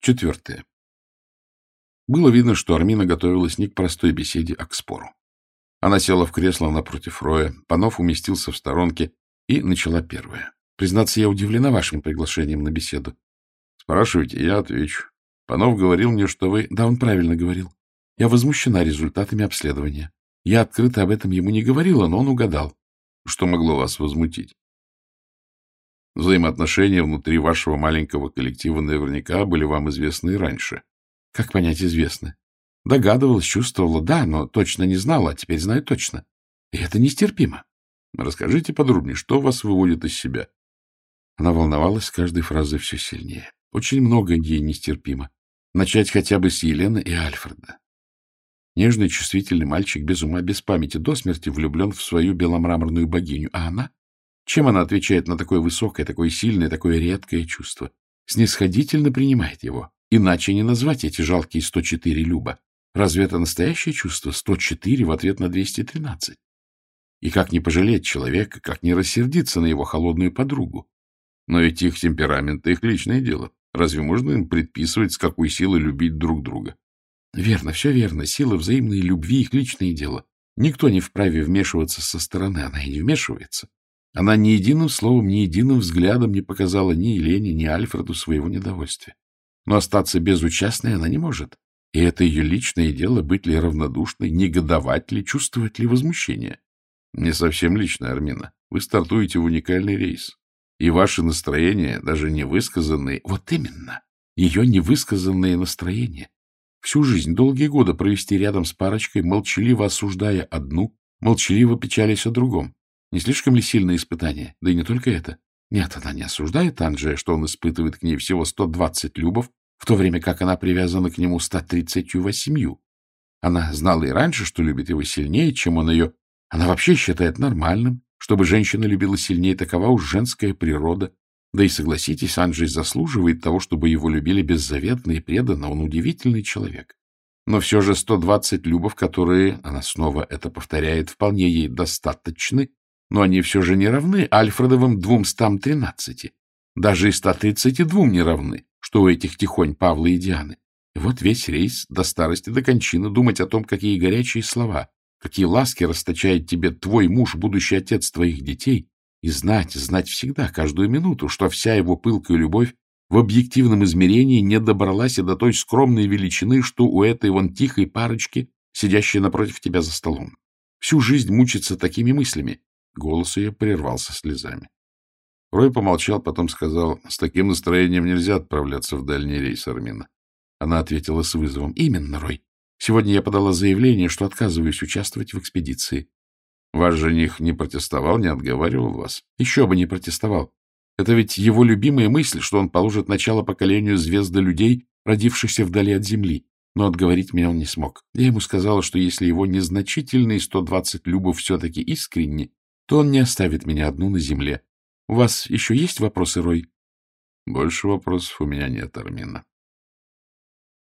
Четвертое. Было видно, что Армина готовилась не к простой беседе, а к спору. Она села в кресло напротив Роя, Панов уместился в сторонке и начала первая. Признаться, я удивлена вашим приглашением на беседу. Спрашивайте, я отвечу. Панов говорил мне, что вы... Да, он правильно говорил. Я возмущена результатами обследования. Я открыто об этом ему не говорила, но он угадал. Что могло вас возмутить? Взаимоотношения внутри вашего маленького коллектива наверняка были вам известны и раньше. Как понять известны? Догадывалась, чувствовала, да, но точно не знала, а теперь знаю точно. И это нестерпимо. Расскажите подробнее, что вас выводит из себя? Она волновалась с каждой фразой все сильнее. Очень много ей нестерпимо. Начать хотя бы с Елены и Альфреда. Нежный, чувствительный мальчик без ума, без памяти, до смерти влюблен в свою беломраморную богиню. А она? Чем она отвечает на такое высокое, такое сильное, такое редкое чувство? Снисходительно принимает его. Иначе не назвать эти жалкие 104 люба. Разве это настоящее чувство? 104 в ответ на 213. И как не пожалеть человека, как не рассердиться на его холодную подругу? Но ведь их темперамент — их личное дело. Разве можно им предписывать, с какой силой любить друг друга? Верно, все верно. Сила взаимной любви — их личное дело. Никто не вправе вмешиваться со стороны, она и не вмешивается. Она ни единым словом, ни единым взглядом не показала ни Елене, ни Альфреду своего недовольствия. Но остаться безучастной она не может. И это ее личное дело, быть ли равнодушной, негодовать ли, чувствовать ли возмущение. Не совсем личное, Армина. Вы стартуете в уникальный рейс. И ваши настроения, даже невысказанные... Вот именно. Ее невысказанные настроения. Всю жизнь, долгие годы провести рядом с парочкой, молчаливо осуждая одну, молчаливо печались о другом. Не слишком ли сильное испытание? Да и не только это. Нет, она не осуждает Анджея, что он испытывает к ней всего 120 любов, в то время как она привязана к нему 138. Она знала и раньше, что любит его сильнее, чем он ее. Она вообще считает нормальным, чтобы женщина любила сильнее, такова уж женская природа. Да и согласитесь, Анджей заслуживает того, чтобы его любили беззаветно и преданно. Он удивительный человек. Но все же 120 любов, которые, она снова это повторяет, вполне ей достаточны, но они все же не равны Альфредовым 213. Даже и 132 не равны, что у этих тихонь Павла и Дианы. И вот весь рейс до старости, до кончины думать о том, какие горячие слова, какие ласки расточает тебе твой муж, будущий отец твоих детей, и знать, знать всегда, каждую минуту, что вся его пылкая любовь в объективном измерении не добралась и до той скромной величины, что у этой вон тихой парочки, сидящей напротив тебя за столом. Всю жизнь мучиться такими мыслями. Голос ее прервался слезами. Рой помолчал, потом сказал, с таким настроением нельзя отправляться в дальний рейс, Армина. Она ответила с вызовом. Именно, Рой. Сегодня я подала заявление, что отказываюсь участвовать в экспедиции. Ваш жених не протестовал, не отговаривал вас? Еще бы не протестовал. Это ведь его любимая мысль, что он положит начало поколению звезды людей, родившихся вдали от Земли. Но отговорить меня он не смог. Я ему сказала, что если его незначительные 120 любов все-таки искренни, то он не оставит меня одну на Земле. У вас еще есть вопросы, Рой? Больше вопросов у меня нет, Армина.